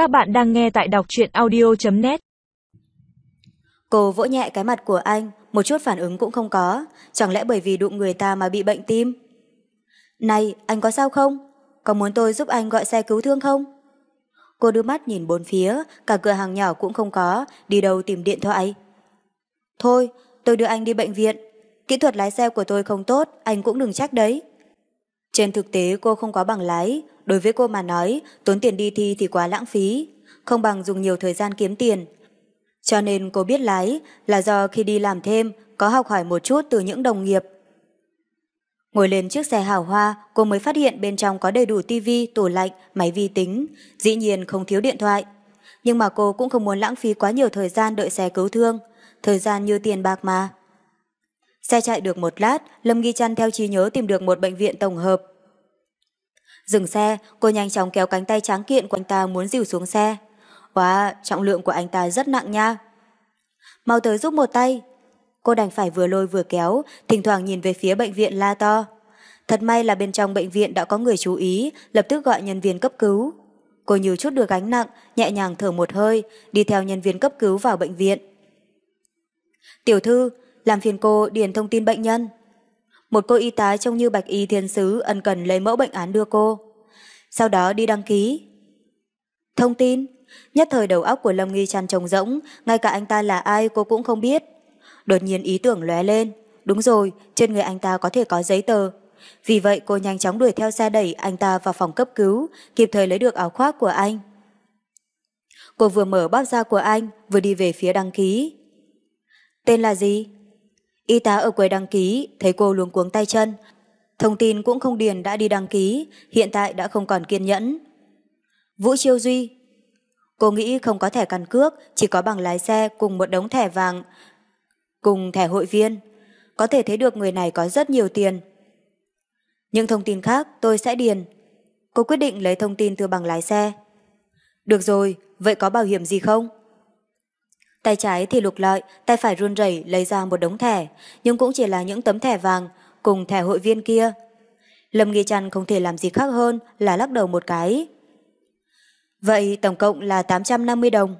Các bạn đang nghe tại đọc truyện audio.net Cô vỗ nhẹ cái mặt của anh, một chút phản ứng cũng không có, chẳng lẽ bởi vì đụng người ta mà bị bệnh tim? Này, anh có sao không? Có muốn tôi giúp anh gọi xe cứu thương không? Cô đưa mắt nhìn bốn phía, cả cửa hàng nhỏ cũng không có, đi đâu tìm điện thoại. Thôi, tôi đưa anh đi bệnh viện. Kỹ thuật lái xe của tôi không tốt, anh cũng đừng trách đấy. Trên thực tế cô không có bằng lái, đối với cô mà nói, tốn tiền đi thi thì quá lãng phí, không bằng dùng nhiều thời gian kiếm tiền. Cho nên cô biết lái là do khi đi làm thêm có học hỏi một chút từ những đồng nghiệp. Ngồi lên chiếc xe hào hoa, cô mới phát hiện bên trong có đầy đủ tivi, tủ lạnh, máy vi tính, dĩ nhiên không thiếu điện thoại. Nhưng mà cô cũng không muốn lãng phí quá nhiều thời gian đợi xe cứu thương, thời gian như tiền bạc mà. Xe chạy được một lát, Lâm Ghi Trăn theo trí nhớ tìm được một bệnh viện tổng hợp. Dừng xe, cô nhanh chóng kéo cánh tay tráng kiện của anh ta muốn dìu xuống xe. Wow, trọng lượng của anh ta rất nặng nha. Mau tới giúp một tay. Cô đành phải vừa lôi vừa kéo, thỉnh thoảng nhìn về phía bệnh viện la to. Thật may là bên trong bệnh viện đã có người chú ý, lập tức gọi nhân viên cấp cứu. Cô nhiều chút được gánh nặng, nhẹ nhàng thở một hơi, đi theo nhân viên cấp cứu vào bệnh viện. Tiểu thư, làm phiền cô điền thông tin bệnh nhân. Một cô y tá trông như bạch y thiên sứ ân cần lấy mẫu bệnh án đưa cô. Sau đó đi đăng ký. Thông tin, nhất thời đầu óc của Lâm Nghi tràn trồng rỗng, ngay cả anh ta là ai cô cũng không biết. Đột nhiên ý tưởng lóe lên. Đúng rồi, trên người anh ta có thể có giấy tờ. Vì vậy cô nhanh chóng đuổi theo xe đẩy anh ta vào phòng cấp cứu, kịp thời lấy được áo khoác của anh. Cô vừa mở bóp da của anh, vừa đi về phía đăng ký. Tên là gì? Y tá ở quầy đăng ký, thấy cô luống cuống tay chân. Thông tin cũng không điền đã đi đăng ký, hiện tại đã không còn kiên nhẫn. Vũ Chiêu Duy Cô nghĩ không có thẻ căn cước, chỉ có bằng lái xe cùng một đống thẻ vàng, cùng thẻ hội viên. Có thể thấy được người này có rất nhiều tiền. Những thông tin khác tôi sẽ điền. Cô quyết định lấy thông tin từ bằng lái xe. Được rồi, vậy có bảo hiểm gì không? Tay trái thì lục lọi, tay phải run rẩy lấy ra một đống thẻ, nhưng cũng chỉ là những tấm thẻ vàng cùng thẻ hội viên kia. Lâm Nghi Trăn không thể làm gì khác hơn là lắc đầu một cái. Vậy tổng cộng là 850 đồng.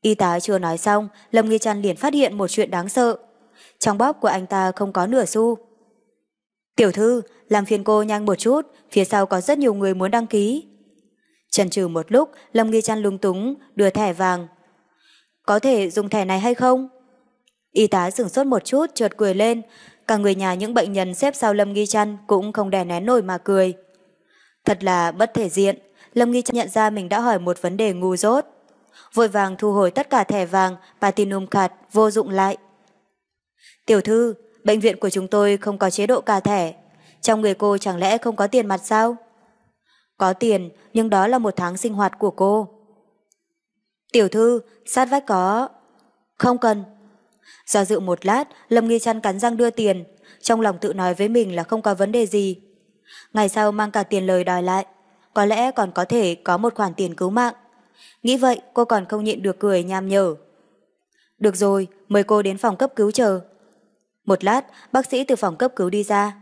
Y tá chưa nói xong, Lâm Nghi Trăn liền phát hiện một chuyện đáng sợ. Trong bóp của anh ta không có nửa xu. Tiểu thư, làm phiền cô nhanh một chút, phía sau có rất nhiều người muốn đăng ký. Chần chừ một lúc, Lâm Nghi Trăn lung túng, đưa thẻ vàng có thể dùng thẻ này hay không? Y tá sửng sốt một chút, chợt cười lên. Cả người nhà những bệnh nhân xếp sau Lâm Nghi Trăn cũng không đè nén nổi mà cười. Thật là bất thể diện. Lâm Nghi Trăn nhận ra mình đã hỏi một vấn đề ngu dốt. Vội vàng thu hồi tất cả thẻ vàng, platinum card vô dụng lại. Tiểu thư, bệnh viện của chúng tôi không có chế độ cà thẻ. Trong người cô chẳng lẽ không có tiền mặt sao? Có tiền, nhưng đó là một tháng sinh hoạt của cô. Tiểu thư, sát vách có... Không cần. Do dự một lát, Lâm Nghi Trăn cắn răng đưa tiền, trong lòng tự nói với mình là không có vấn đề gì. Ngày sau mang cả tiền lời đòi lại, có lẽ còn có thể có một khoản tiền cứu mạng. Nghĩ vậy, cô còn không nhịn được cười nham nhở. Được rồi, mời cô đến phòng cấp cứu chờ. Một lát, bác sĩ từ phòng cấp cứu đi ra.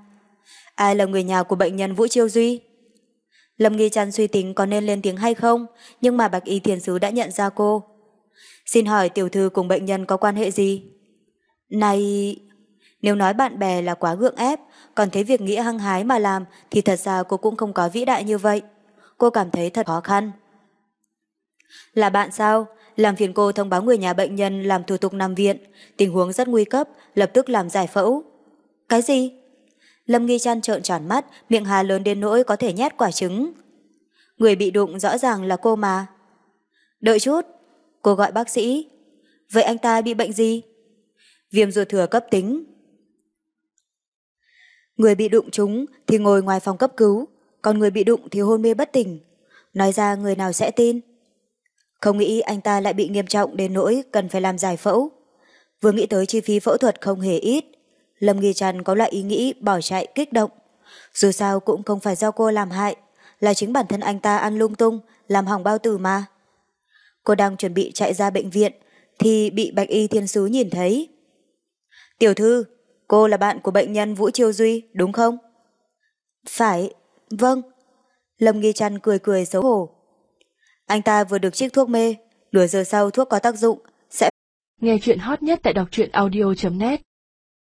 Ai là người nhà của bệnh nhân Vũ Chiêu Duy? Lâm Nghi Trăn suy tính có nên lên tiếng hay không, nhưng mà Bạch Y Thiền Sứ đã nhận ra cô. Xin hỏi tiểu thư cùng bệnh nhân có quan hệ gì? Này... Nếu nói bạn bè là quá gượng ép, còn thấy việc nghĩa hăng hái mà làm thì thật ra cô cũng không có vĩ đại như vậy. Cô cảm thấy thật khó khăn. Là bạn sao? Làm phiền cô thông báo người nhà bệnh nhân làm thủ tục nằm viện, tình huống rất nguy cấp, lập tức làm giải phẫu. Cái gì? Lâm Nghi Trăn trợn tròn mắt, miệng hà lớn đến nỗi có thể nhét quả trứng. Người bị đụng rõ ràng là cô mà. Đợi chút, cô gọi bác sĩ. Vậy anh ta bị bệnh gì? Viêm ruột thừa cấp tính. Người bị đụng chúng thì ngồi ngoài phòng cấp cứu, còn người bị đụng thì hôn mê bất tỉnh. Nói ra người nào sẽ tin? Không nghĩ anh ta lại bị nghiêm trọng đến nỗi cần phải làm giải phẫu. Vừa nghĩ tới chi phí phẫu thuật không hề ít, Lâm Nghi Trần có loại ý nghĩ bỏ chạy kích động. Dù sao cũng không phải do cô làm hại, là chính bản thân anh ta ăn lung tung, làm hỏng bao tử mà. Cô đang chuẩn bị chạy ra bệnh viện, thì bị Bạch Y Thiên Sứ nhìn thấy. Tiểu thư, cô là bạn của bệnh nhân Vũ Chiêu Duy, đúng không? Phải, vâng. Lâm Nghi Trăn cười cười xấu hổ. Anh ta vừa được trích thuốc mê, nửa giờ sau thuốc có tác dụng, sẽ... Nghe chuyện hot nhất tại đọc truyện audio.net